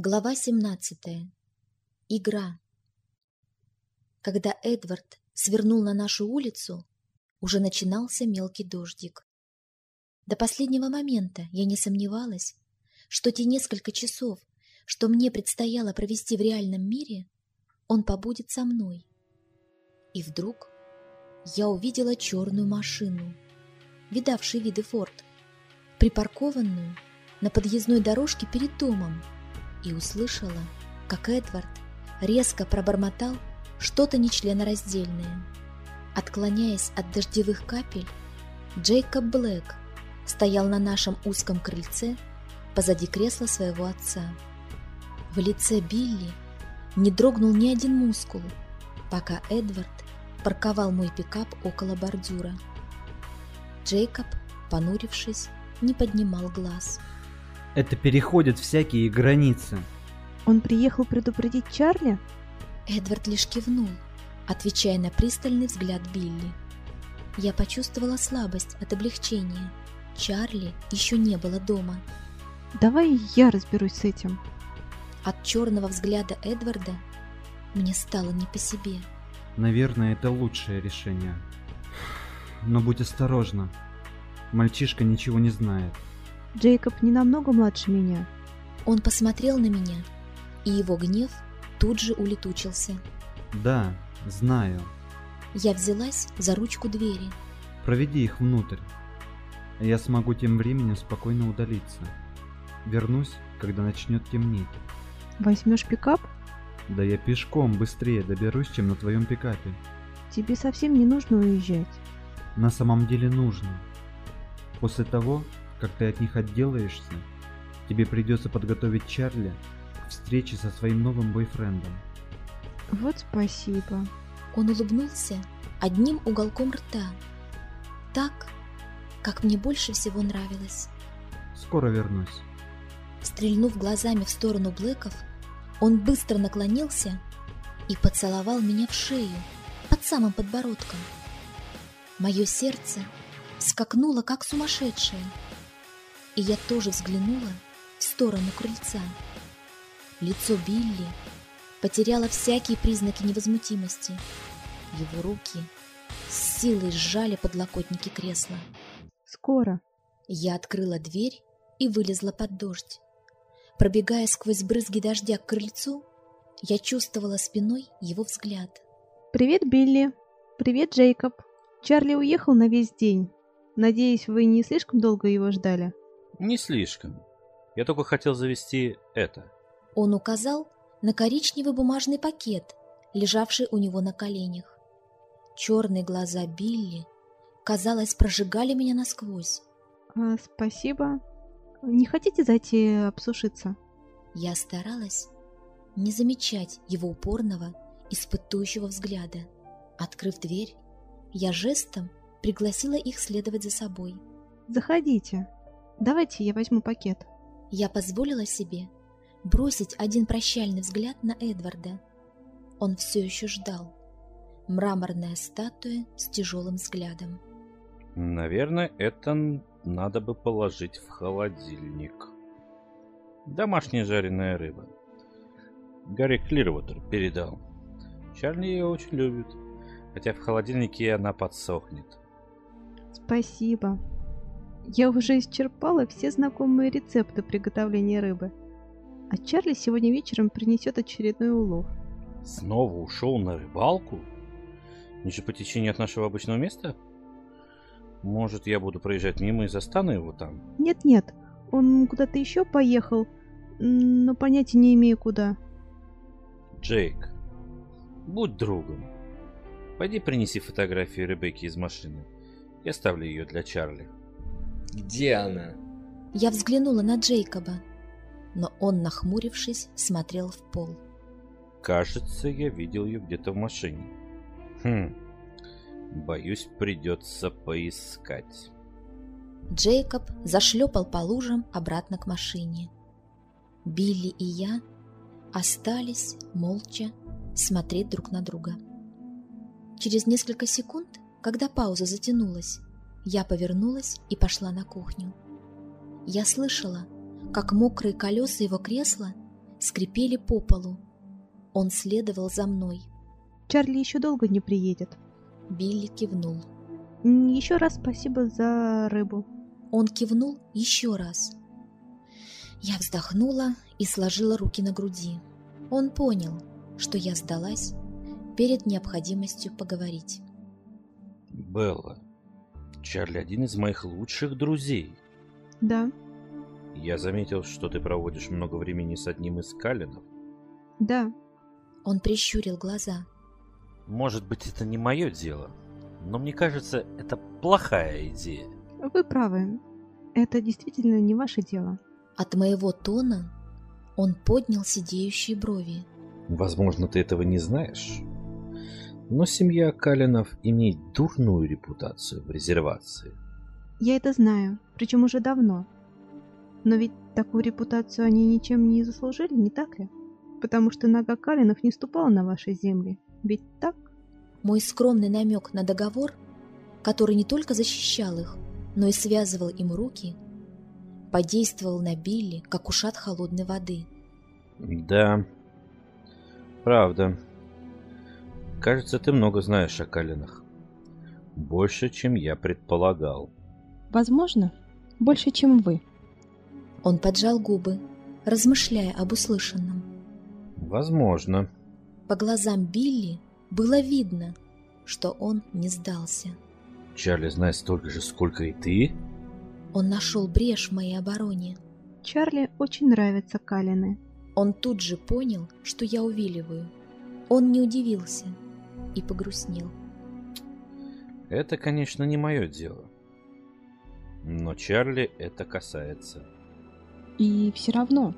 Глава 17. Игра. Когда Эдвард свернул на нашу улицу, уже начинался мелкий дождик. До последнего момента я не сомневалась, что те несколько часов, что мне предстояло провести в реальном мире, он побудет со мной. И вдруг я увидела черную машину, видавший виды форт, припаркованную на подъездной дорожке перед домом, и услышала, как Эдвард резко пробормотал что-то нечленораздельное. Отклоняясь от дождевых капель, Джейкоб Блэк стоял на нашем узком крыльце позади кресла своего отца. В лице Билли не дрогнул ни один мускул, пока Эдвард парковал мой пикап около бордюра. Джейкоб, понурившись, не поднимал глаз. Это переходит всякие границы. Он приехал предупредить Чарли? Эдвард лишь кивнул, отвечая на пристальный взгляд Билли. Я почувствовала слабость от облегчения. Чарли еще не было дома. Давай я разберусь с этим. От черного взгляда Эдварда мне стало не по себе. Наверное, это лучшее решение. Но будь осторожна. Мальчишка ничего не знает. Джейкоб не намного младше меня. Он посмотрел на меня, и его гнев тут же улетучился. Да, знаю. Я взялась за ручку двери. Проведи их внутрь. Я смогу тем временем спокойно удалиться. Вернусь, когда начнет темнеть. Возьмешь пикап? Да я пешком быстрее доберусь, чем на твоем пикапе. Тебе совсем не нужно уезжать. На самом деле нужно. После того, как ты от них отделаешься, тебе придется подготовить Чарли к встрече со своим новым бойфрендом. Вот спасибо. Он улыбнулся одним уголком рта. Так, как мне больше всего нравилось. Скоро вернусь. Стрельнув глазами в сторону Блэков, он быстро наклонился и поцеловал меня в шею, под самым подбородком. Мое сердце скакнуло, как сумасшедшее и я тоже взглянула в сторону крыльца. Лицо Билли потеряло всякие признаки невозмутимости. Его руки с силой сжали подлокотники кресла. «Скоро». Я открыла дверь и вылезла под дождь. Пробегая сквозь брызги дождя к крыльцу, я чувствовала спиной его взгляд. «Привет, Билли. Привет, Джейкоб. Чарли уехал на весь день. Надеюсь, вы не слишком долго его ждали?» Не слишком. Я только хотел завести это. Он указал на коричневый бумажный пакет, лежавший у него на коленях. Черные глаза Билли, казалось, прожигали меня насквозь. А, спасибо. Не хотите зайти обсушиться? Я старалась не замечать его упорного, испытующего взгляда. Открыв дверь, я жестом пригласила их следовать за собой. «Заходите», Давайте я возьму пакет. Я позволила себе бросить один прощальный взгляд на Эдварда. Он все еще ждал. Мраморная статуя с тяжелым взглядом. Наверное, это надо бы положить в холодильник. Домашняя жареная рыба. Гарри Клирвотер передал. Чарли ее очень любит, хотя в холодильнике она подсохнет. Спасибо. Я уже исчерпала все знакомые рецепты приготовления рыбы. А Чарли сегодня вечером принесет очередной улов. Снова ушел на рыбалку? Ниже по течению от нашего обычного места? Может, я буду проезжать мимо и застану его там? Нет-нет, он куда-то еще поехал, но понятия не имею куда. Джейк, будь другом. Пойди принеси фотографию Ребекки из машины. Я ставлю ее для Чарли. Где она? Я взглянула на Джейкоба, но он, нахмурившись, смотрел в пол. Кажется, я видел ее где-то в машине. Хм, боюсь, придется поискать. Джейкоб зашлепал по лужам обратно к машине. Билли и я остались молча смотреть друг на друга. Через несколько секунд, когда пауза затянулась, я повернулась и пошла на кухню. Я слышала, как мокрые колеса его кресла скрипели по полу. Он следовал за мной. Чарли еще долго не приедет. Билли кивнул. Еще раз спасибо за рыбу. Он кивнул еще раз. Я вздохнула и сложила руки на груди. Он понял, что я сдалась перед необходимостью поговорить. Белла, Чарли один из моих лучших друзей. Да, Я заметил, что ты проводишь много времени с одним из Калинов. да. Он прищурил глаза. Может быть, это не мое дело, но мне кажется, это плохая идея. Вы правы. Это действительно не ваше дело. От моего тона он поднял сидеющие брови. Возможно, ты этого не знаешь, но семья Калинов имеет дурную репутацию в резервации. Я это знаю, причем уже давно. Но ведь такую репутацию они ничем не заслужили, не так ли? Потому что нога Калинов не ступала на вашей земле. Ведь так? Мой скромный намек на договор, который не только защищал их, но и связывал им руки, подействовал на Билли, как ушат холодной воды. Да, правда. Кажется, ты много знаешь о Калинах. Больше, чем я предполагал. Возможно, больше, чем вы. Он поджал губы, размышляя об услышанном. Возможно. По глазам Билли было видно, что он не сдался. Чарли знает столько же, сколько и ты? Он нашел брешь в моей обороне. Чарли очень нравятся Калины. Он тут же понял, что я увиливаю. Он не удивился и погрустнел. Это, конечно, не мое дело. Но Чарли это касается. И все равно,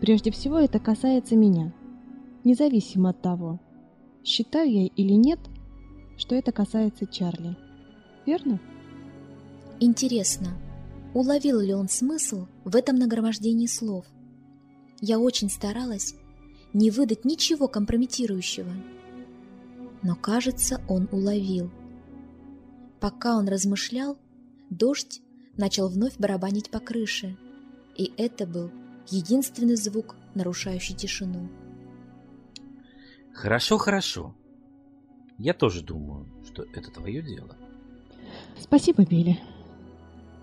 прежде всего это касается меня. Независимо от того, считаю я или нет, что это касается Чарли. Верно? Интересно, уловил ли он смысл в этом нагромождении слов? Я очень старалась не выдать ничего компрометирующего. Но, кажется, он уловил. Пока он размышлял, дождь начал вновь барабанить по крыше, и это был единственный звук, нарушающий тишину. Хорошо, хорошо. Я тоже думаю, что это твое дело. Спасибо, Билли.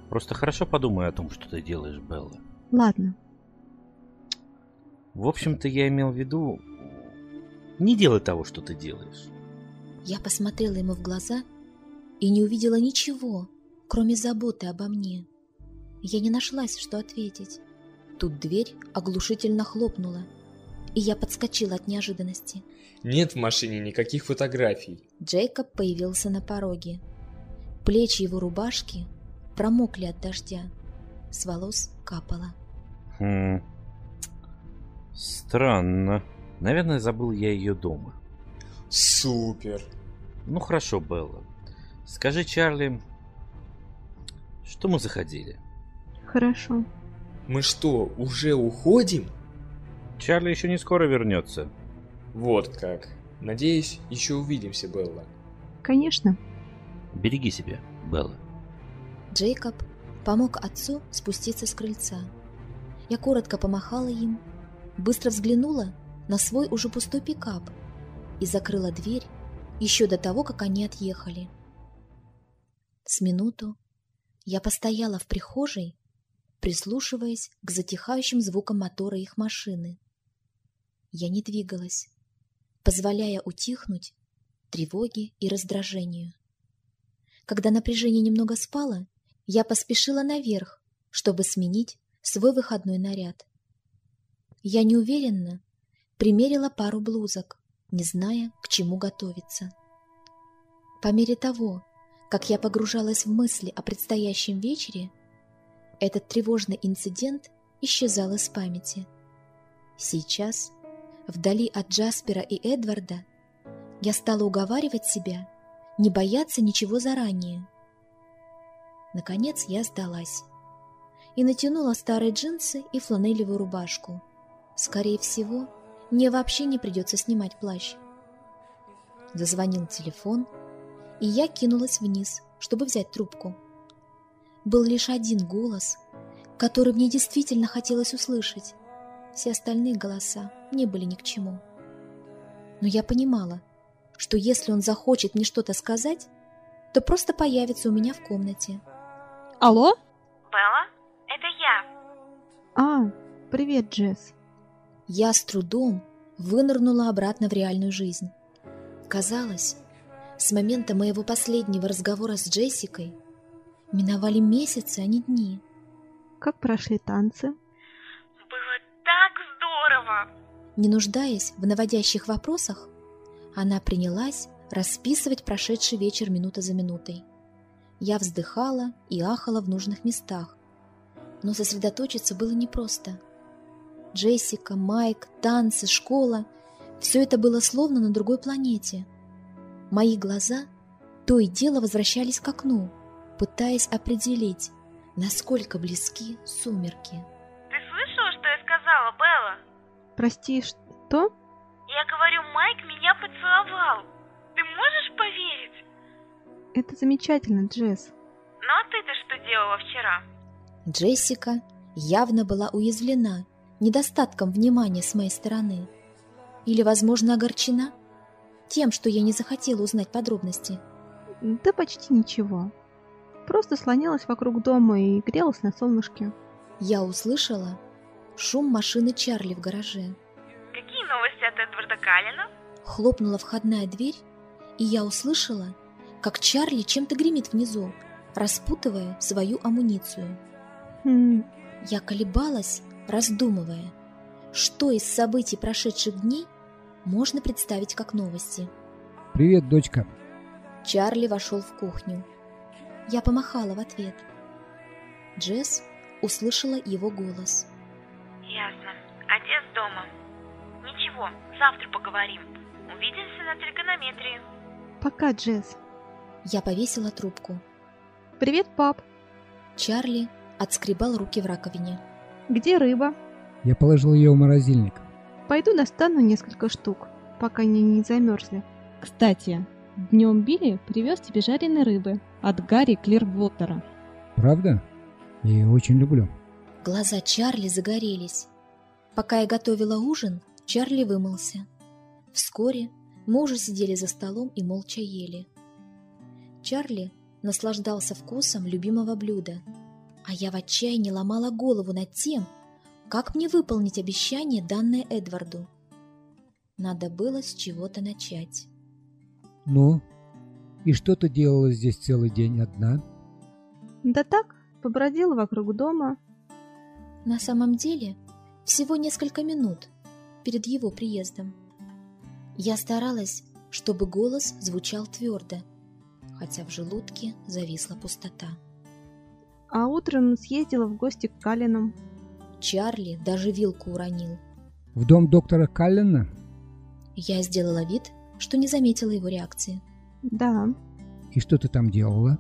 Просто хорошо подумай о том, что ты делаешь, Белла. Ладно, В общем-то, я имел в виду... Не делай того, что ты делаешь. Я посмотрела ему в глаза и не увидела ничего, кроме заботы обо мне. Я не нашлась, что ответить. Тут дверь оглушительно хлопнула, и я подскочила от неожиданности. Нет в машине никаких фотографий. Джейкоб появился на пороге. Плечи его рубашки промокли от дождя. С волос капало. Хм. Странно. Наверное, забыл я ее дома. Супер. Ну хорошо, Белла. Скажи, Чарли, что мы заходили? хорошо. Мы что, уже уходим? Чарли еще не скоро вернется. Вот как. Надеюсь, еще увидимся, Белла. Конечно, Береги себя, Белла. Джейкоб помог отцу спуститься с крыльца. Я коротко помахала им, быстро взглянула на свой уже пустой пикап и закрыла дверь еще до того, как они отъехали. С минуту я постояла в прихожей, прислушиваясь к затихающим звукам мотора их машины. Я не двигалась, позволяя утихнуть тревоге и раздражению. Когда напряжение немного спало, я поспешила наверх, чтобы сменить свой выходной наряд. Я неуверенно примерила пару блузок, не зная, к чему готовиться. По мере того, как я погружалась в мысли о предстоящем вечере, этот тревожный инцидент исчезал из памяти. Сейчас, вдали от Джаспера и Эдварда, я стала уговаривать себя не бояться ничего заранее. Наконец я сдалась и натянула старые джинсы и фланелевую рубашку. Скорее всего, мне вообще не придется снимать плащ. Зазвонил телефон, и я кинулась вниз, чтобы взять трубку. Был лишь один голос, который мне действительно хотелось услышать. Все остальные голоса мне были ни к чему. Но я понимала, что если он захочет мне что-то сказать, то просто появится у меня в комнате. Алло? Белла, это я. А, привет, Джесс. Я с трудом вынырнула обратно в реальную жизнь. Казалось, с момента моего последнего разговора с Джессикой миновали месяцы, а не дни. Как прошли танцы? Было так здорово. Не нуждаясь в наводящих вопросах, она принялась расписывать прошедший вечер минута за минутой. Я вздыхала и ахала в нужных местах, но сосредоточиться было непросто. Джессика, Майк, танцы, школа — все это было словно на другой планете. Мои глаза то и дело возвращались к окну, пытаясь определить, насколько близки сумерки. Ты слышала, что я сказала, Белла? Прости, что? Я говорю, Майк меня поцеловал. Ты можешь поверить? Это замечательно, Джесс. Ну а ты-то что делала вчера? Джессика явно была уязвлена недостатком внимания с моей стороны. Или, возможно, огорчена тем, что я не захотела узнать подробности. Да почти ничего. Просто слонялась вокруг дома и грелась на солнышке. Я услышала шум машины Чарли в гараже. Какие новости от Эдварда Каллина? Хлопнула входная дверь, и я услышала, как Чарли чем-то гремит внизу, распутывая свою амуницию. Хм, Я колебалась, раздумывая, что из событий прошедших дней можно представить как новости. Привет, дочка. Чарли вошел в кухню. Я помахала в ответ. Джесс услышала его голос. Ясно. Отец дома. Ничего, завтра поговорим. Увидимся на тригонометрии. пока, Джесс. Я повесила трубку. Привет, пап. Чарли отскребал руки в раковине. Где рыба? Я положил ее в морозильник. Пойду достану несколько штук, пока они не замерзли. Кстати, днем Билли привез тебе жареной рыбы от Гарри Клирвотера. Правда? Я ее очень люблю. Глаза Чарли загорелись. Пока я готовила ужин, Чарли вымылся. Вскоре мы уже сидели за столом и молча ели. Чарли наслаждался вкусом любимого блюда, а я в отчаянии ломала голову над тем, как мне выполнить обещание, данное Эдварду. Надо было с чего-то начать. Ну? И что ты делала здесь целый день одна? Да так, побродила вокруг дома. На самом деле, всего несколько минут перед его приездом. Я старалась, чтобы голос звучал твердо, хотя в желудке зависла пустота. А утром съездила в гости к Калинам. Чарли даже вилку уронил. В дом доктора Каллена? Я сделала вид, что не заметила его реакции. Да. И что ты там делала?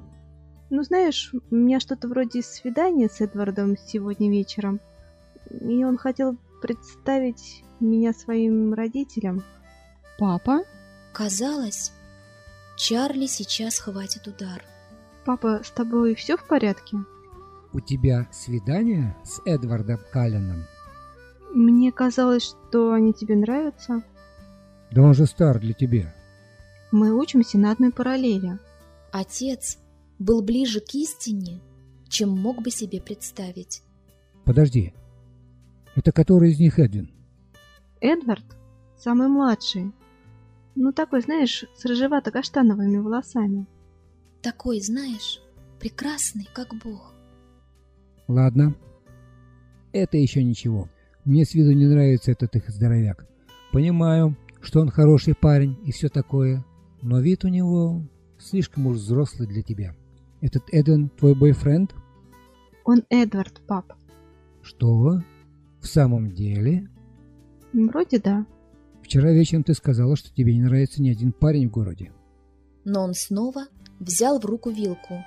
Ну, знаешь, у меня что-то вроде свидания с Эдвардом сегодня вечером. И он хотел представить меня своим родителям. Папа? Казалось, Чарли сейчас хватит удар. Папа, с тобой все в порядке? У тебя свидание с Эдвардом Калленом? Мне казалось, что они тебе нравятся. Да он же стар для тебя. Мы учимся на одной параллели. Отец был ближе к истине, чем мог бы себе представить. Подожди. Это который из них Эдвин? Эдвард самый младший. Ну, такой, знаешь, с рыжевато-каштановыми волосами. Такой, знаешь, прекрасный, как Бог. Ладно. Это еще ничего. Мне с виду не нравится этот их здоровяк. Понимаю, что он хороший парень и все такое, но вид у него слишком уж взрослый для тебя. Этот Эдвин твой бойфренд? Он Эдвард, пап. Что? В самом деле? Вроде да. Вчера вечером ты сказала, что тебе не нравится ни один парень в городе. Но он снова взял в руку вилку,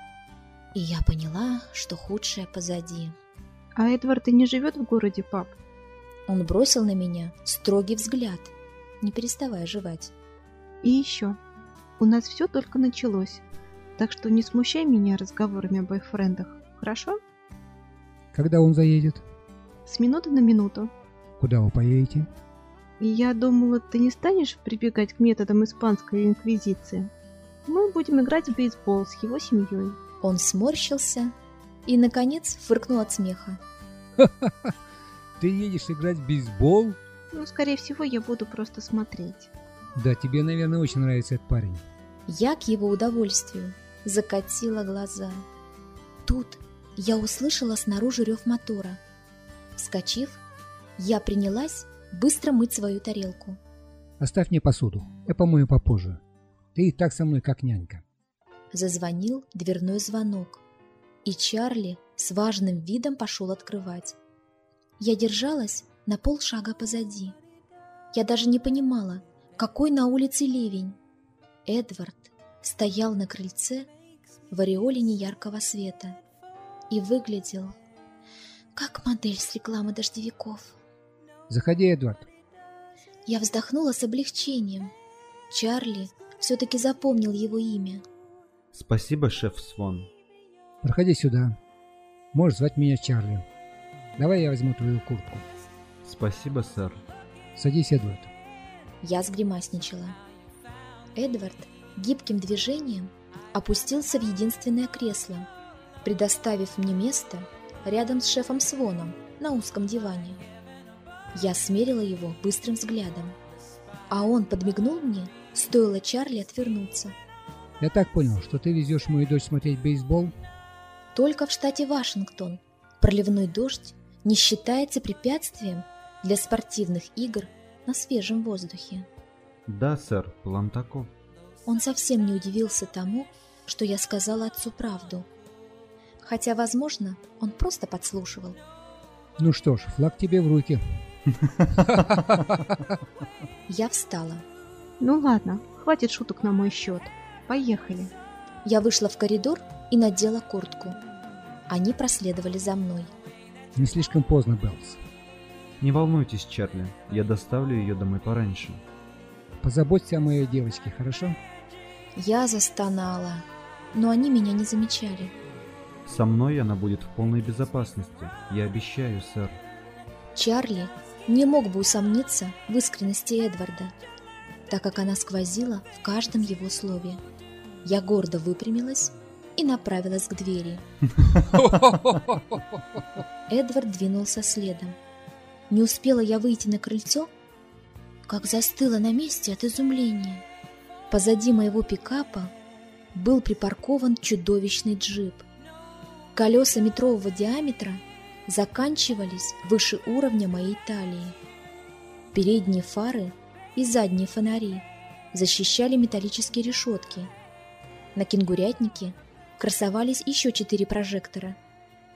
и я поняла, что худшее позади. А Эдвард и не живет в городе, пап. Он бросил на меня строгий взгляд, не переставая жевать. И еще. У нас все только началось. Так что не смущай меня разговорами о бойфрендах, хорошо? Когда он заедет? С минуты на минуту. Куда вы поедете? Я думала, ты не станешь прибегать к методам испанской инквизиции. Мы будем играть в бейсбол с его семьей. Он сморщился и, наконец, фыркнул от смеха. Ты едешь играть в бейсбол? Ну, скорее всего, я буду просто смотреть. Да, тебе, наверное, очень нравится этот парень. Я к его удовольствию закатила глаза. Тут я услышала снаружи рев мотора. Вскочив, я принялась быстро мыть свою тарелку. Оставь мне посуду, я помою попозже. Ты и так со мной как нянька. Зазвонил дверной звонок, и Чарли с важным видом пошел открывать. Я держалась на полшага позади. Я даже не понимала, какой на улице ливень. Эдвард стоял на крыльце в ореоле неяркого света и выглядел как модель с рекламы дождевиков. Заходи, Эдвард. Я вздохнула с облегчением. Чарли все-таки запомнил его имя. Спасибо, шеф Свон. Проходи сюда. Можешь звать меня Чарли. Давай я возьму твою куртку. Спасибо, сэр. Садись, Эдвард. Я сгримасничала. Эдвард гибким движением опустился в единственное кресло, предоставив мне место рядом с шефом Своном на узком диване. Я смерила его быстрым взглядом, а он подмигнул мне, стоило Чарли отвернуться. Я так понял, что ты везешь мою дочь смотреть бейсбол? Только в штате Вашингтон проливной дождь не считается препятствием для спортивных игр на свежем воздухе. Да, сэр, план таков. Он совсем не удивился тому, что я сказала отцу правду. Хотя, возможно, он просто подслушивал. Ну что ж, флаг тебе в руки. Я встала. Ну ладно, хватит шуток на мой счет. Поехали. Я вышла в коридор и надела куртку. Они проследовали за мной. Не слишком поздно, Беллс. Не волнуйтесь, Чарли, я доставлю ее домой пораньше. Позаботься о моей девочке, хорошо? Я застонала, но они меня не замечали. Со мной она будет в полной безопасности, я обещаю, сэр. Чарли не мог бы усомниться в искренности Эдварда, так как она сквозила в каждом его слове. Я гордо выпрямилась и направилась к двери. Эдвард двинулся следом. Не успела я выйти на крыльцо, как застыла на месте от изумления. Позади моего пикапа был припаркован чудовищный джип. Колеса метрового диаметра заканчивались выше уровня моей талии. Передние фары и задние фонари защищали металлические решетки. На кенгурятнике красовались еще четыре прожектора.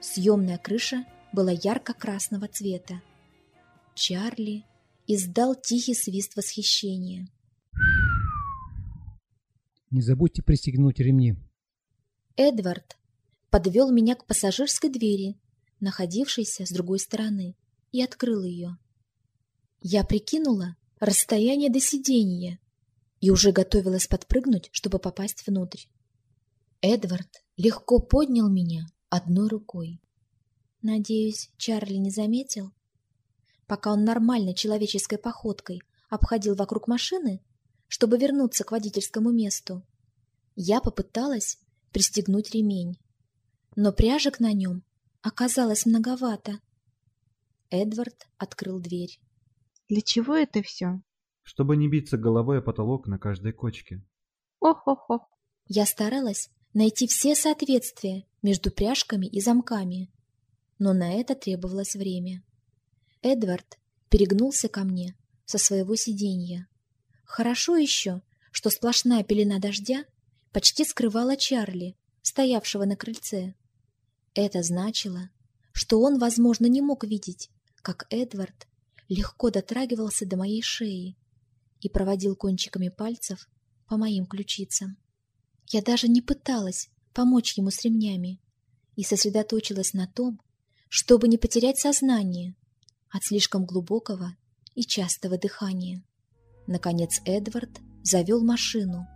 Съемная крыша была ярко-красного цвета. Чарли издал тихий свист восхищения. Не забудьте пристегнуть ремни. Эдвард подвел меня к пассажирской двери, находившейся с другой стороны, и открыл ее. Я прикинула расстояние до сиденья и уже готовилась подпрыгнуть, чтобы попасть внутрь. Эдвард легко поднял меня одной рукой. Надеюсь, Чарли не заметил? Пока он нормальной человеческой походкой обходил вокруг машины, чтобы вернуться к водительскому месту, я попыталась пристегнуть ремень. Но пряжек на нем оказалось многовато. Эдвард открыл дверь. Для чего это все? Чтобы не биться головой о потолок на каждой кочке. Ох-ох-ох. Я старалась найти все соответствия между пряжками и замками, но на это требовалось время. Эдвард перегнулся ко мне со своего сиденья. Хорошо еще, что сплошная пелена дождя почти скрывала Чарли, стоявшего на крыльце. Это значило, что он, возможно, не мог видеть, как Эдвард легко дотрагивался до моей шеи и проводил кончиками пальцев по моим ключицам. Я даже не пыталась помочь ему с ремнями и сосредоточилась на том, чтобы не потерять сознание от слишком глубокого и частого дыхания. Наконец Эдвард завел машину,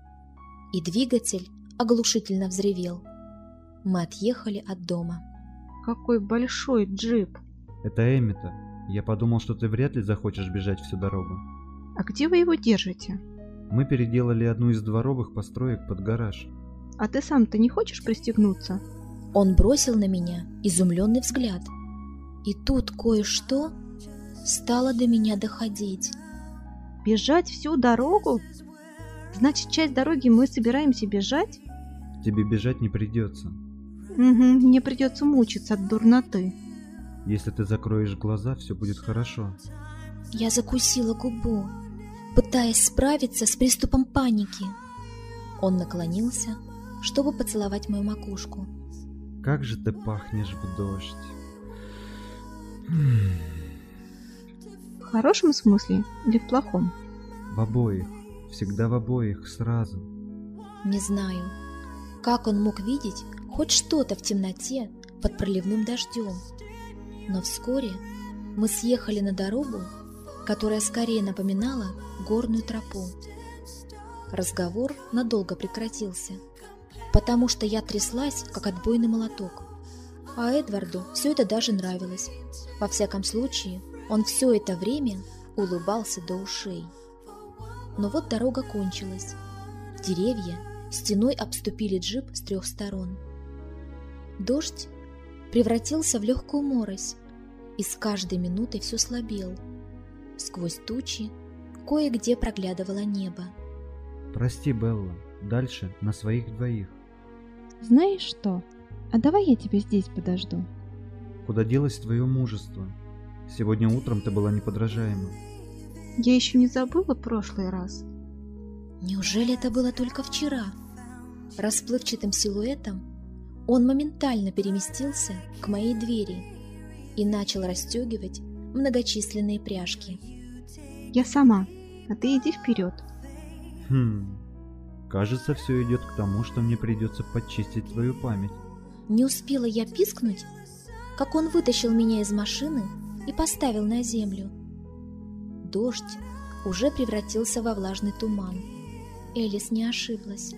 и двигатель оглушительно взревел. Мы отъехали от дома. Какой большой джип. Это Эмита. Я подумал, что ты вряд ли захочешь бежать всю дорогу. А где вы его держите? Мы переделали одну из дворовых построек под гараж. А ты сам-то не хочешь пристегнуться? Он бросил на меня изумленный взгляд. И тут кое-что стало до меня доходить. Бежать всю дорогу? Значит, часть дороги мы собираемся бежать? Тебе бежать не придется. Угу, мне придется мучиться от дурноты. Если ты закроешь глаза, все будет хорошо. Я закусила губу, пытаясь справиться с приступом паники. Он наклонился, чтобы поцеловать мою макушку. Как же ты пахнешь в дождь. В хорошем смысле или в плохом? В обоих. Всегда в обоих, сразу. Не знаю, как он мог видеть хоть что-то в темноте под проливным дождем. Но вскоре мы съехали на дорогу, которая скорее напоминала горную тропу. Разговор надолго прекратился, потому что я тряслась, как отбойный молоток. А Эдварду все это даже нравилось. Во всяком случае, он все это время улыбался до ушей. Но вот дорога кончилась. Деревья стеной обступили джип с трех сторон. Дождь превратился в легкую морось и с каждой минутой все слабел. Сквозь тучи кое-где проглядывало небо. Прости, Белла, дальше на своих двоих. Знаешь что? А давай я тебя здесь подожду. Куда делось твое мужество? Сегодня утром ты была неподражаема. Я еще не забыла прошлый раз. Неужели это было только вчера? Расплывчатым силуэтом он моментально переместился к моей двери и начал расстегивать многочисленные пряжки. Я сама, а ты иди вперед. Хм, кажется, все идет к тому, что мне придется подчистить твою память. Не успела я пискнуть, как он вытащил меня из машины и поставил на землю. Дождь уже превратился во влажный туман. Элис не ошиблась.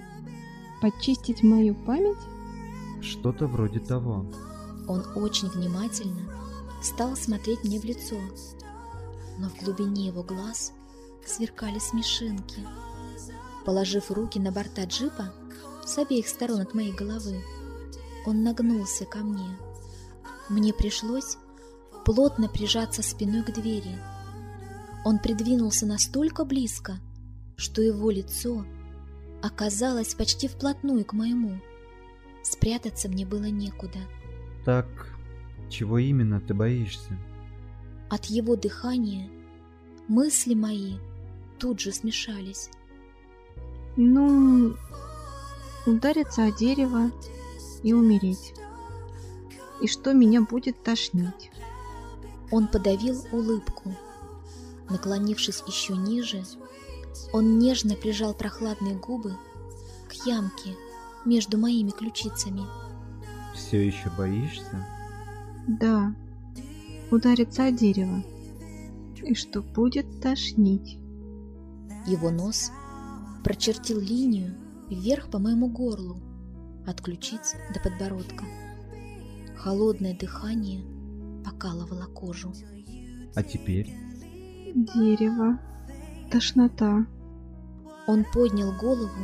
Подчистить мою память? Что-то вроде того. Он очень внимательно стал смотреть мне в лицо, но в глубине его глаз сверкали смешинки. Положив руки на борта джипа с обеих сторон от моей головы, он нагнулся ко мне. Мне пришлось плотно прижаться спиной к двери. Он придвинулся настолько близко, что его лицо оказалось почти вплотную к моему. Спрятаться мне было некуда. Так, чего именно ты боишься? От его дыхания мысли мои тут же смешались. Ну, удариться о дерево и умереть. И что меня будет тошнить. Он подавил улыбку. Наклонившись еще ниже, он нежно прижал прохладные губы к ямке между моими ключицами. Все еще боишься? Да, удариться о дерево. И что будет тошнить. Его нос прочертил линию вверх по моему горлу, от ключиц до подбородка. Холодное дыхание покалывало кожу. А теперь? Дерево. Тошнота. Он поднял голову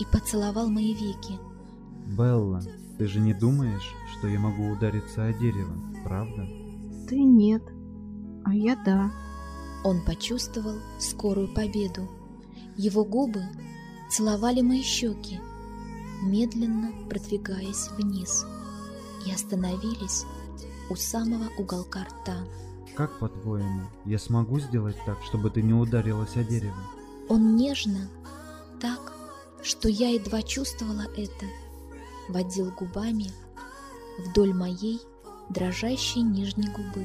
и поцеловал мои веки. Белла, ты же не думаешь, что я могу удариться о дерево, правда? Ты нет, а я да. Он почувствовал скорую победу. Его губы целовали мои щеки, медленно продвигаясь вниз, и остановились у самого уголка рта. Как по-твоему, я смогу сделать так, чтобы ты не ударилась о дерево? Он нежно, так, что я едва чувствовала это, водил губами вдоль моей дрожащей нижней губы.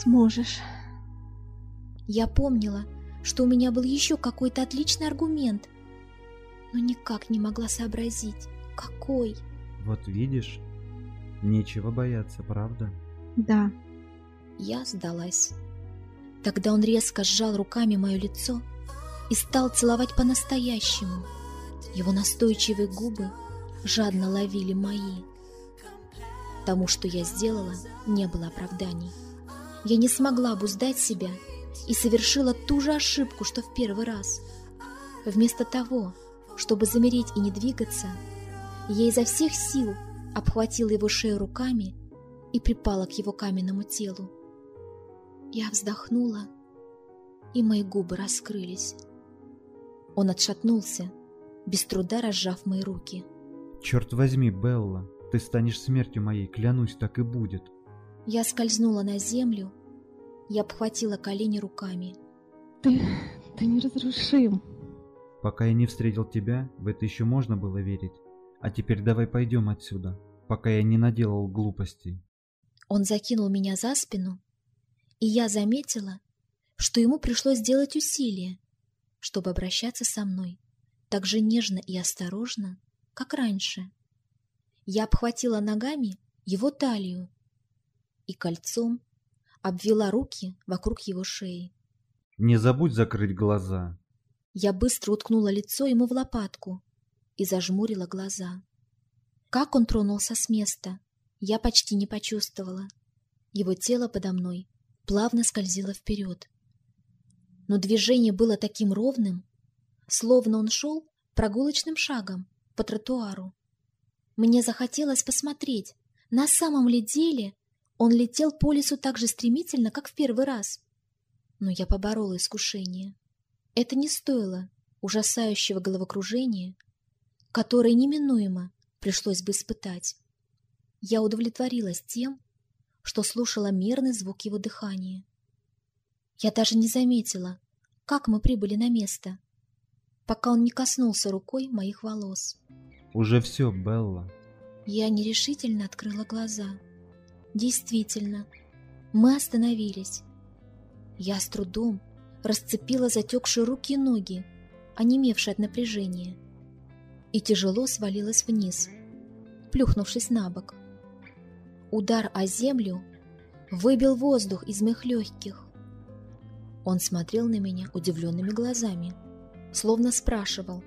Сможешь. Я помнила, что у меня был еще какой-то отличный аргумент, но никак не могла сообразить, какой. Вот видишь, нечего бояться, правда? Да. Я сдалась. Тогда он резко сжал руками мое лицо и стал целовать по-настоящему. Его настойчивые губы жадно ловили мои. Тому, что я сделала, не было оправданий. Я не смогла обуздать себя и совершила ту же ошибку, что в первый раз. Вместо того, чтобы замереть и не двигаться, я изо всех сил обхватила его шею руками и припала к его каменному телу. Я вздохнула, и мои губы раскрылись. Он отшатнулся, без труда разжав мои руки. Черт возьми, Белла, ты станешь смертью моей, клянусь, так и будет. Я скользнула на землю, я обхватила колени руками. Ты... ты неразрушим. Пока я не встретил тебя, в это еще можно было верить. А теперь давай пойдем отсюда, пока я не наделал глупостей. Он закинул меня за спину, и я заметила, что ему пришлось сделать усилие, чтобы обращаться со мной так же нежно и осторожно, как раньше. Я обхватила ногами его талию и кольцом обвела руки вокруг его шеи. Не забудь закрыть глаза. Я быстро уткнула лицо ему в лопатку и зажмурила глаза. Как он тронулся с места, я почти не почувствовала. Его тело подо мной плавно скользило вперед. Но движение было таким ровным, словно он шел прогулочным шагом по тротуару. Мне захотелось посмотреть, на самом ли деле он летел по лесу так же стремительно, как в первый раз. Но я поборола искушение. Это не стоило ужасающего головокружения, которое неминуемо пришлось бы испытать. Я удовлетворилась тем, что слушала мерный звук его дыхания. Я даже не заметила, как мы прибыли на место, пока он не коснулся рукой моих волос. Уже все, Белла. Я нерешительно открыла глаза. Действительно, мы остановились. Я с трудом расцепила затекшие руки и ноги, онемевшие от напряжения, и тяжело свалилась вниз, плюхнувшись на бок. Удар о землю выбил воздух из моих легких. Он смотрел на меня удивленными глазами, словно спрашивал,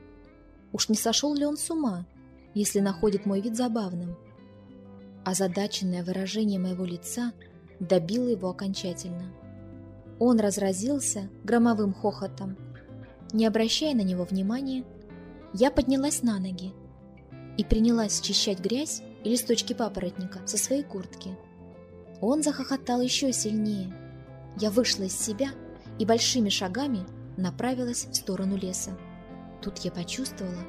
уж не сошел ли он с ума, если находит мой вид забавным. Озадаченное выражение моего лица добило его окончательно. Он разразился громовым хохотом. Не обращая на него внимания, я поднялась на ноги и принялась счищать грязь и листочки папоротника со своей куртки. Он захохотал еще сильнее. Я вышла из себя и большими шагами направилась в сторону леса. Тут я почувствовала,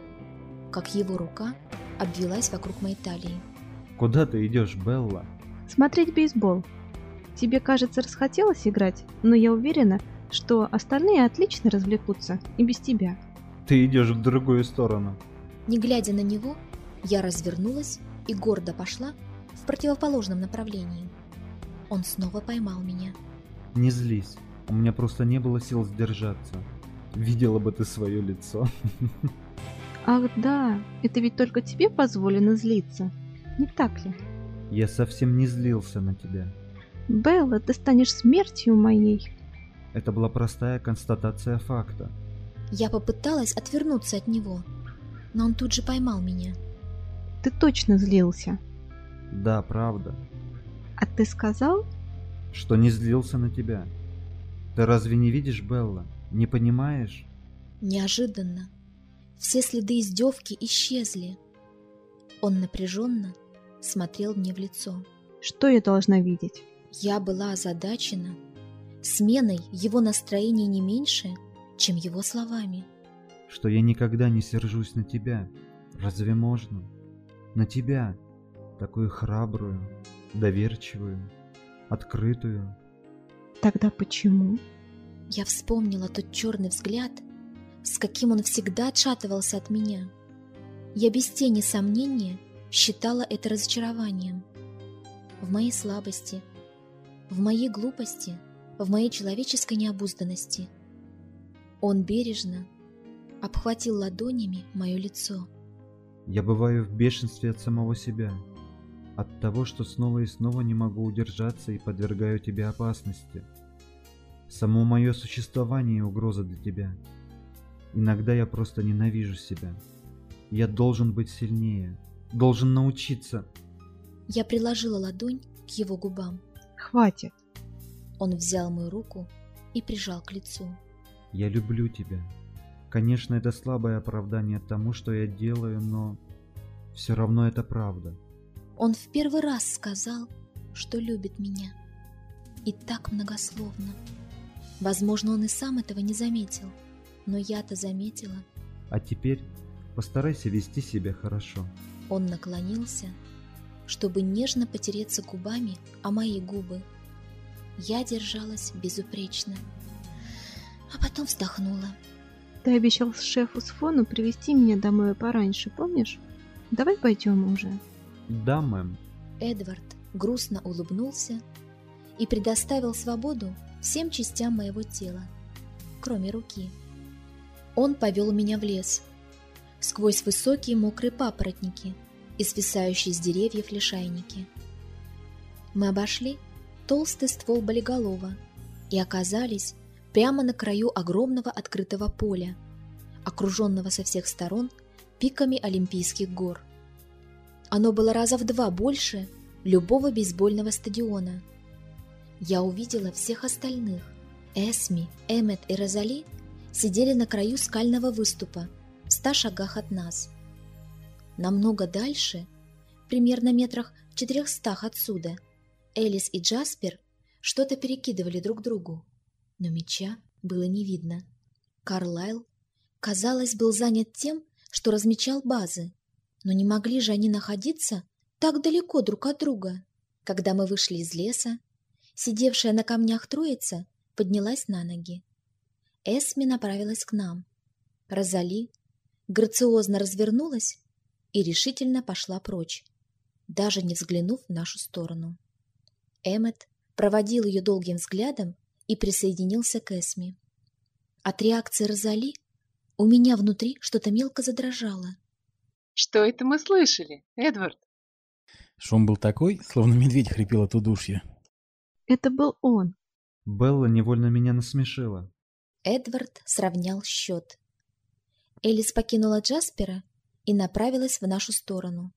как его рука обвелась вокруг моей талии. Куда ты идешь, Белла? Смотреть бейсбол. Тебе, кажется, расхотелось играть, но я уверена, что остальные отлично развлекутся и без тебя. Ты идешь в другую сторону. Не глядя на него, я развернулась и гордо пошла в противоположном направлении. Он снова поймал меня. Не злись, у меня просто не было сил сдержаться. Видела бы ты свое лицо. Ах да, это ведь только тебе позволено злиться, не так ли? Я совсем не злился на тебя. Белла, ты станешь смертью моей. Это была простая констатация факта. Я попыталась отвернуться от него, но он тут же поймал меня. Ты точно злился. Да, правда. А ты сказал? Что не злился на тебя. Ты разве не видишь, Белла? Не понимаешь? Неожиданно все следы издевки исчезли. Он напряженно смотрел мне в лицо. Что я должна видеть? Я была озадачена сменой его настроения не меньше, чем его словами. Что я никогда не сержусь на тебя. Разве можно? На тебя, такую храбрую, доверчивую, открытую. Тогда почему? Я вспомнила тот черный взгляд, с каким он всегда отшатывался от меня. Я без тени сомнения считала это разочарованием. В моей слабости, в моей глупости, в моей человеческой необузданности. Он бережно обхватил ладонями мое лицо. Я бываю в бешенстве от самого себя, от того, что снова и снова не могу удержаться и подвергаю тебе опасности. Само мое существование угроза для тебя. Иногда я просто ненавижу себя. Я должен быть сильнее, должен научиться. Я приложила ладонь к его губам. Хватит. Он взял мою руку и прижал к лицу. Я люблю тебя. Конечно, это слабое оправдание тому, что я делаю, но все равно это правда. Он в первый раз сказал, что любит меня. И так многословно. Возможно, он и сам этого не заметил, но я-то заметила. А теперь постарайся вести себя хорошо. Он наклонился, чтобы нежно потереться губами о мои губы. Я держалась безупречно, а потом вздохнула. Ты обещал шефу с фону привести меня домой пораньше, помнишь? Давай пойдем уже. Да, мэм. Эдвард грустно улыбнулся и предоставил свободу всем частям моего тела, кроме руки. Он повел меня в лес, сквозь высокие мокрые папоротники и свисающие с деревьев лишайники. Мы обошли толстый ствол болиголова и оказались прямо на краю огромного открытого поля, окруженного со всех сторон пиками Олимпийских гор. Оно было раза в два больше любого бейсбольного стадиона – я увидела всех остальных. Эсми, Эммет и Розали сидели на краю скального выступа в ста шагах от нас. Намного дальше, примерно метрах в четырехстах отсюда, Элис и Джаспер что-то перекидывали друг другу, но меча было не видно. Карлайл, казалось, был занят тем, что размечал базы, но не могли же они находиться так далеко друг от друга. Когда мы вышли из леса, Сидевшая на камнях троица поднялась на ноги. Эсми направилась к нам. Розали грациозно развернулась и решительно пошла прочь, даже не взглянув в нашу сторону. Эммет проводил ее долгим взглядом и присоединился к Эсми. От реакции Розали у меня внутри что-то мелко задрожало. «Что это мы слышали, Эдвард?» Шум был такой, словно медведь хрипел от удушья. Это был он. Белла невольно меня насмешила. Эдвард сравнял счет. Элис покинула Джаспера и направилась в нашу сторону.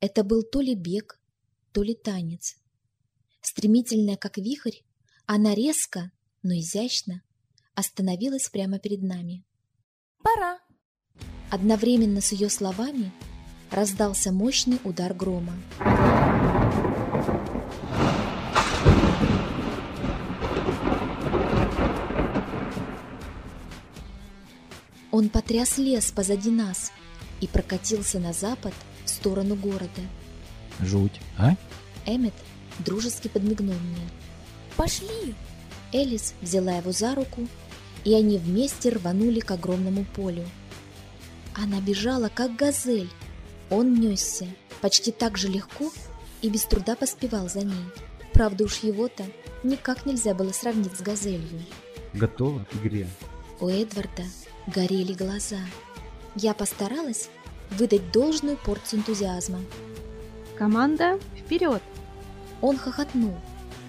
Это был то ли бег, то ли танец. Стремительная, как вихрь, она резко, но изящно остановилась прямо перед нами. «Пора!» Одновременно с ее словами раздался мощный удар грома. Он потряс лес позади нас и прокатился на запад в сторону города. Жуть, а? Эммет дружески подмигнул мне. «Пошли!» Элис взяла его за руку, и они вместе рванули к огромному полю. Она бежала, как газель. Он несся почти так же легко и без труда поспевал за ней. Правда уж его-то никак нельзя было сравнить с газелью. Готова к игре? У Эдварда горели глаза. Я постаралась выдать должную порцию энтузиазма. «Команда, вперед!» Он хохотнул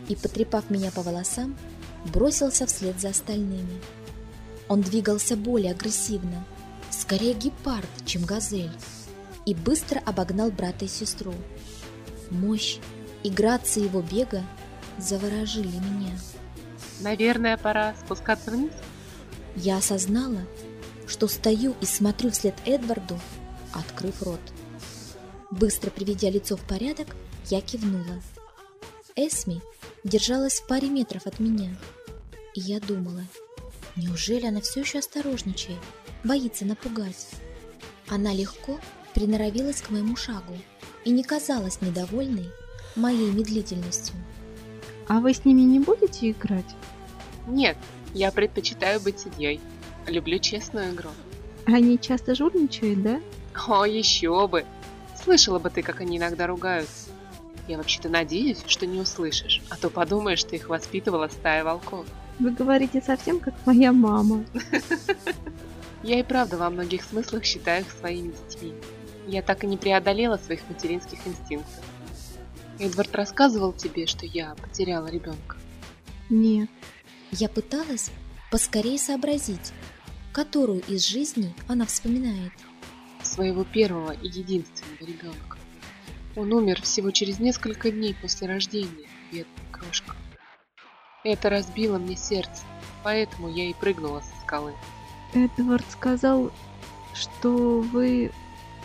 и, потрепав меня по волосам, бросился вслед за остальными. Он двигался более агрессивно, скорее гепард, чем газель, и быстро обогнал брата и сестру. Мощь и грация его бега заворожили меня. Наверное, пора спускаться вниз. Я осознала, что стою и смотрю вслед Эдварду, открыв рот. Быстро приведя лицо в порядок, я кивнула. Эсми держалась в паре метров от меня, и я думала, неужели она все еще осторожничает, боится напугать? Она легко приноровилась к моему шагу и не казалась недовольной моей медлительностью. А вы с ними не будете играть? Нет, я предпочитаю быть судьей. Люблю честную игру. Они часто жульничают, да? О, еще бы! Слышала бы ты, как они иногда ругаются. Я вообще-то надеюсь, что не услышишь, а то подумаешь, что их воспитывала стая волков. Вы говорите совсем как моя мама. Я и правда во многих смыслах считаю их своими детьми. Я так и не преодолела своих материнских инстинктов. Эдвард рассказывал тебе, что я потеряла ребенка? Нет. Я пыталась поскорее сообразить, которую из жизней она вспоминает. Своего первого и единственного ребенка. Он умер всего через несколько дней после рождения, бедная крошка. Это разбило мне сердце, поэтому я и прыгнула со скалы. Эдвард сказал, что вы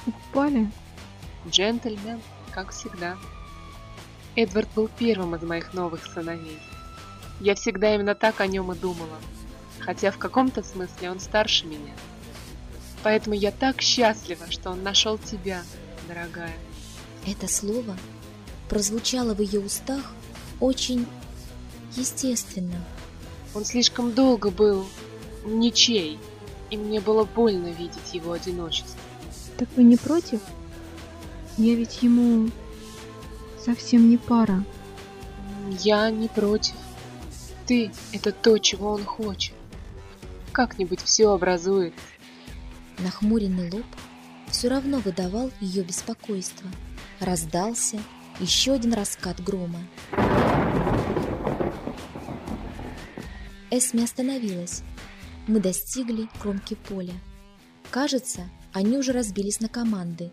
упали? Джентльмен, как всегда. Эдвард был первым из моих новых сыновей. Я всегда именно так о нем и думала, хотя в каком-то смысле он старше меня. Поэтому я так счастлива, что он нашел тебя, дорогая. Это слово прозвучало в ее устах очень естественно. Он слишком долго был ничей, и мне было больно видеть его одиночество. Так вы не против? Я ведь ему совсем не пара. Я не против. Ты — это то, чего он хочет. Как-нибудь все образует. Нахмуренный лоб все равно выдавал ее беспокойство. Раздался еще один раскат грома. Эсми остановилась. Мы достигли кромки поля. Кажется, они уже разбились на команды.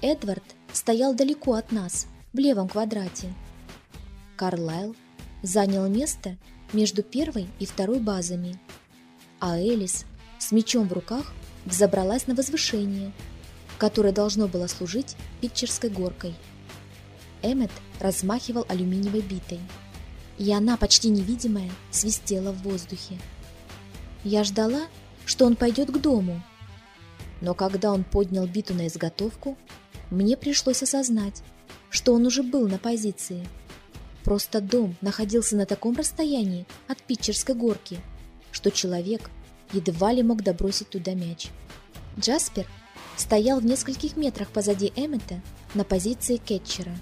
Эдвард стоял далеко от нас, в левом квадрате. Карлайл занял место между первой и второй базами, а Элис с мечом в руках взобралась на возвышение, которое должно было служить питчерской горкой. Эммет размахивал алюминиевой битой – и она, почти невидимая, свистела в воздухе. Я ждала, что он пойдет к дому, но когда он поднял биту на изготовку, мне пришлось осознать, что он уже был на позиции. Просто дом находился на таком расстоянии от питчерской горки, что человек едва ли мог добросить туда мяч. Джаспер стоял в нескольких метрах позади Эммета на позиции кетчера.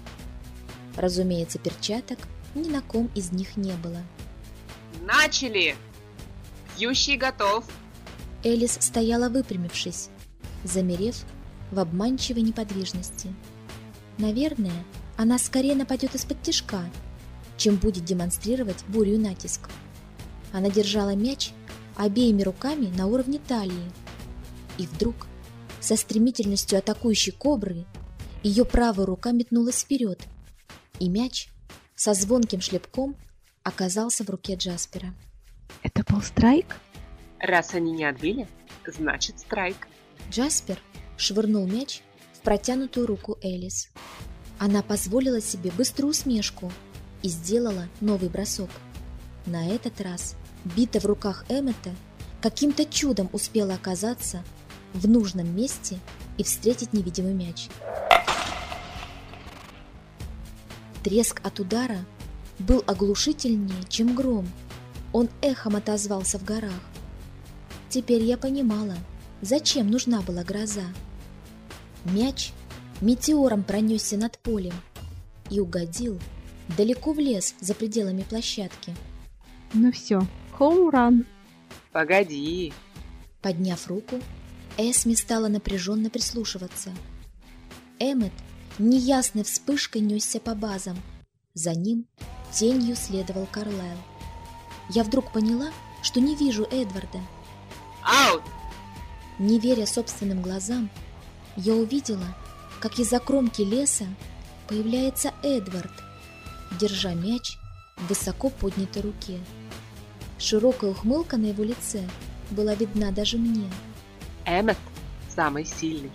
Разумеется, перчаток ни на ком из них не было. Начали! Пьющий готов! Элис стояла выпрямившись, замерев в обманчивой неподвижности. Наверное, она скорее нападет из-под тишка, чем будет демонстрировать бурю натиск. Она держала мяч обеими руками на уровне талии. И вдруг, со стремительностью атакующей кобры, ее правая рука метнулась вперед, и мяч со звонким шлепком оказался в руке Джаспера. Это был страйк? Раз они не отбили, значит страйк. Джаспер швырнул мяч в протянутую руку Элис. Она позволила себе быструю усмешку и сделала новый бросок. На этот раз бита в руках Эммета каким-то чудом успела оказаться в нужном месте и встретить невидимый мяч. Треск от удара был оглушительнее, чем гром. Он эхом отозвался в горах. Теперь я понимала, зачем нужна была гроза. Мяч метеором пронесся над полем и угодил далеко в лес за пределами площадки. Ну все, хоум-ран. Погоди. Подняв руку, Эсми стала напряженно прислушиваться. Эммет неясной вспышкой несся по базам. За ним тенью следовал Карлайл. Я вдруг поняла, что не вижу Эдварда. Аут! Не веря собственным глазам, я увидела, как из-за кромки леса появляется Эдвард, держа мяч в высоко поднятой руке. Широкая ухмылка на его лице была видна даже мне. Эммет самый сильный,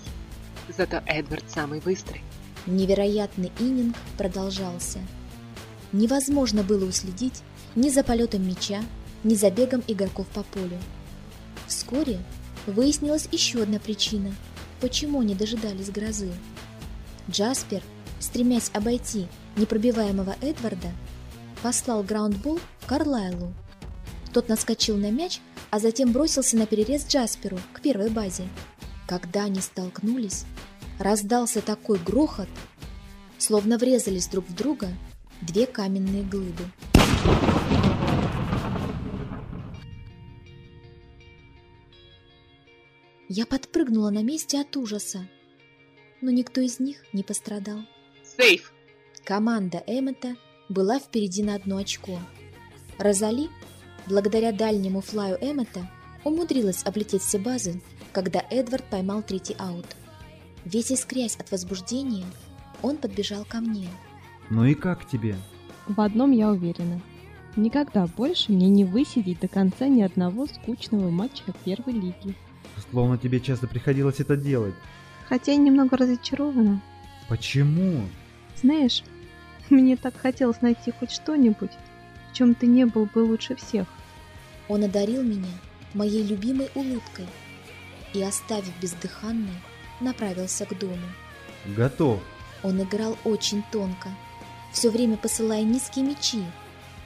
зато Эдвард самый быстрый. Невероятный ининг продолжался. Невозможно было уследить ни за полетом мяча, ни за бегом игроков по полю. Вскоре выяснилась еще одна причина, почему не дожидались грозы. Джаспер, стремясь обойти непробиваемого Эдварда, послал граундбол Карлайлу. Тот наскочил на мяч, а затем бросился на перерез Джасперу к первой базе. Когда они столкнулись, раздался такой грохот, словно врезались друг в друга две каменные глыбы. Я подпрыгнула на месте от ужаса, но никто из них не пострадал. Сейф! Команда Эммета была впереди на одно очко. Розали, благодаря дальнему флаю Эммета, умудрилась облететь все базы, когда Эдвард поймал третий аут. Весь искрясь от возбуждения, он подбежал ко мне. Ну и как тебе? В одном я уверена. Никогда больше мне не высидеть до конца ни одного скучного матча первой лиги. Словно тебе часто приходилось это делать. Хотя я немного разочарована. Почему? Знаешь, мне так хотелось найти хоть что-нибудь, в чем ты не был бы лучше всех. Он одарил меня моей любимой улыбкой и, оставив бездыханной, направился к дому. Готов. Он играл очень тонко, все время посылая низкие мячи,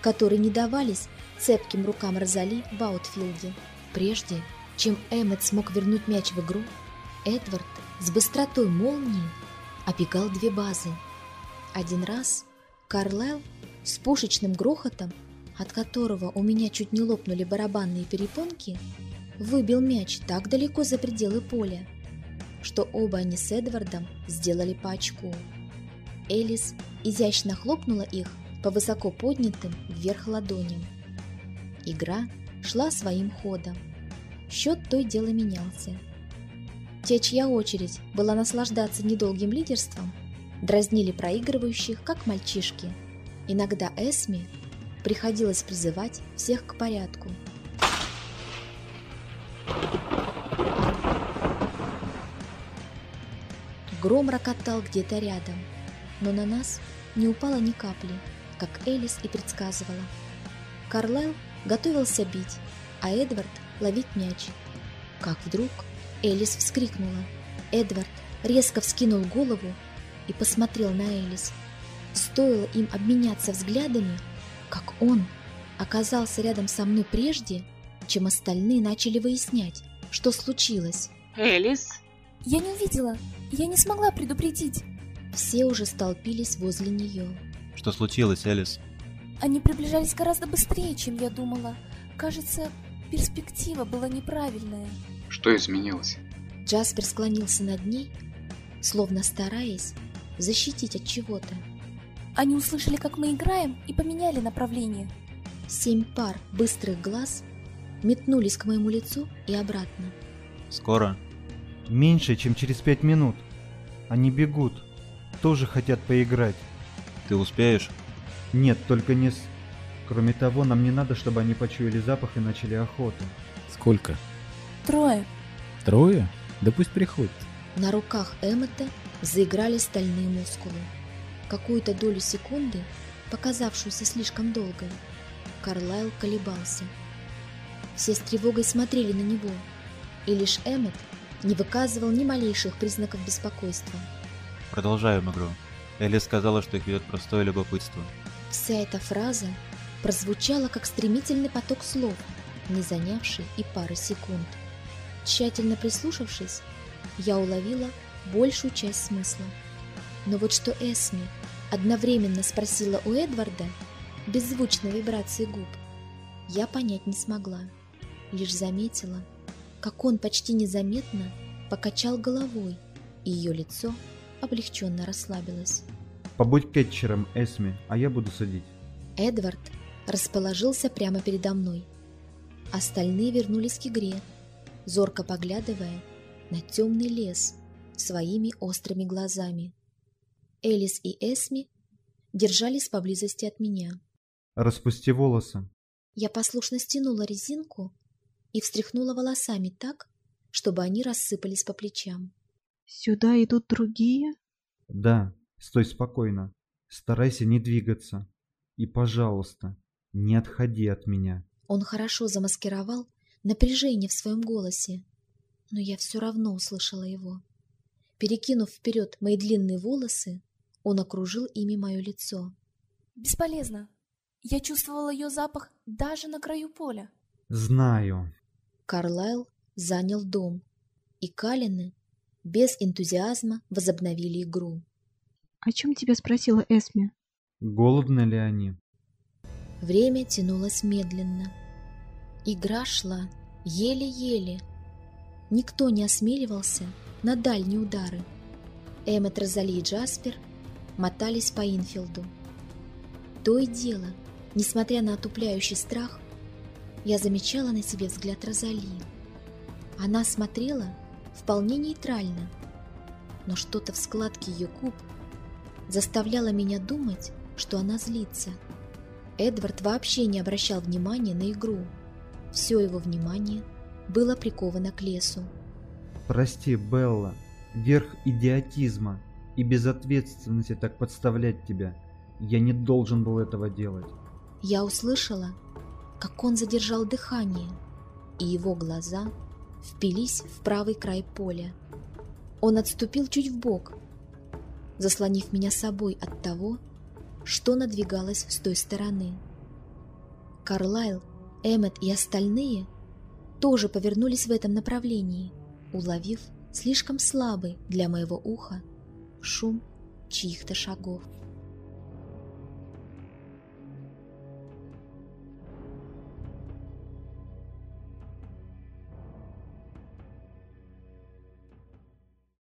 которые не давались цепким рукам Розали в аутфилде. Прежде, чем Эммет смог вернуть мяч в игру, Эдвард с быстротой молнии обегал две базы. Один раз Карлайл с пушечным грохотом, от которого у меня чуть не лопнули барабанные перепонки, выбил мяч так далеко за пределы поля, что оба они с Эдвардом сделали по очку. Элис изящно хлопнула их по высоко поднятым вверх ладоням. Игра шла своим ходом. Счет то и дело менялся. Те, чья очередь была наслаждаться недолгим лидерством, дразнили проигрывающих, как мальчишки. Иногда Эсми приходилось призывать всех к порядку. Гром рокотал где-то рядом, но на нас не упало ни капли, как Элис и предсказывала. Карлайл готовился бить, а Эдвард ловить мяч. Как вдруг Элис вскрикнула. Эдвард резко вскинул голову и посмотрел на Элис. Стоило им обменяться взглядами, как он оказался рядом со мной прежде, чем остальные начали выяснять, что случилось. Элис? Я не увидела. Я не смогла предупредить. Все уже столпились возле нее. Что случилось, Элис? Они приближались гораздо быстрее, чем я думала. Кажется, перспектива была неправильная. Что изменилось? Джаспер склонился над ней, словно стараясь защитить от чего-то. Они услышали, как мы играем, и поменяли направление. Семь пар быстрых глаз метнулись к моему лицу и обратно. Скоро? Меньше, чем через пять минут. Они бегут. Тоже хотят поиграть. Ты успеешь? Нет, только не с... Кроме того, нам не надо, чтобы они почуяли запах и начали охоту. Сколько? Трое. Трое? Да пусть приходят. На руках Эммета заиграли стальные мускулы. Какую-то долю секунды, показавшуюся слишком долгой, Карлайл колебался. Все с тревогой смотрели на него, и лишь Эммет не выказывал ни малейших признаков беспокойства. Продолжаем игру. Элли сказала, что их ведет простое любопытство. Вся эта фраза прозвучала как стремительный поток слов, не занявший и пары секунд. Тщательно прислушавшись, я уловила большую часть смысла. Но вот что Эсми одновременно спросила у Эдварда беззвучной вибрации губ, я понять не смогла. Лишь заметила, как он почти незаметно покачал головой, и ее лицо облегченно расслабилось. Побудь кетчером, Эсми, а я буду судить. Эдвард расположился прямо передо мной. Остальные вернулись к игре, зорко поглядывая на темный лес своими острыми глазами. Элис и Эсми держались поблизости от меня. Распусти волосы. Я послушно стянула резинку и встряхнула волосами так, чтобы они рассыпались по плечам. Сюда идут другие? Да, стой спокойно. Старайся не двигаться. И, пожалуйста, не отходи от меня. Он хорошо замаскировал напряжение в своем голосе, но я все равно услышала его. Перекинув вперед мои длинные волосы, он окружил ими мое лицо. Бесполезно. Я чувствовала ее запах даже на краю поля. Знаю. Карлайл занял дом, и Калины без энтузиазма возобновили игру. О чем тебя спросила Эсми? Голодны ли они? Время тянулось медленно. Игра шла еле-еле. Никто не осмеливался на дальние удары. Эммет, Розали и Джаспер мотались по инфилду. То и дело, несмотря на отупляющий страх, я замечала на себе взгляд Розали. Она смотрела вполне нейтрально, но что-то в складке ее губ заставляло меня думать, что она злится. Эдвард вообще не обращал внимания на игру. Все его внимание было приковано к лесу. Прости, Белла, верх идиотизма и безответственности так подставлять тебя. Я не должен был этого делать. Я услышала, как он задержал дыхание, и его глаза впились в правый край поля. Он отступил чуть в бок, заслонив меня собой от того, что надвигалось с той стороны. Карлайл, Эммет и остальные тоже повернулись в этом направлении, уловив слишком слабый для моего уха шум чьих-то шагов.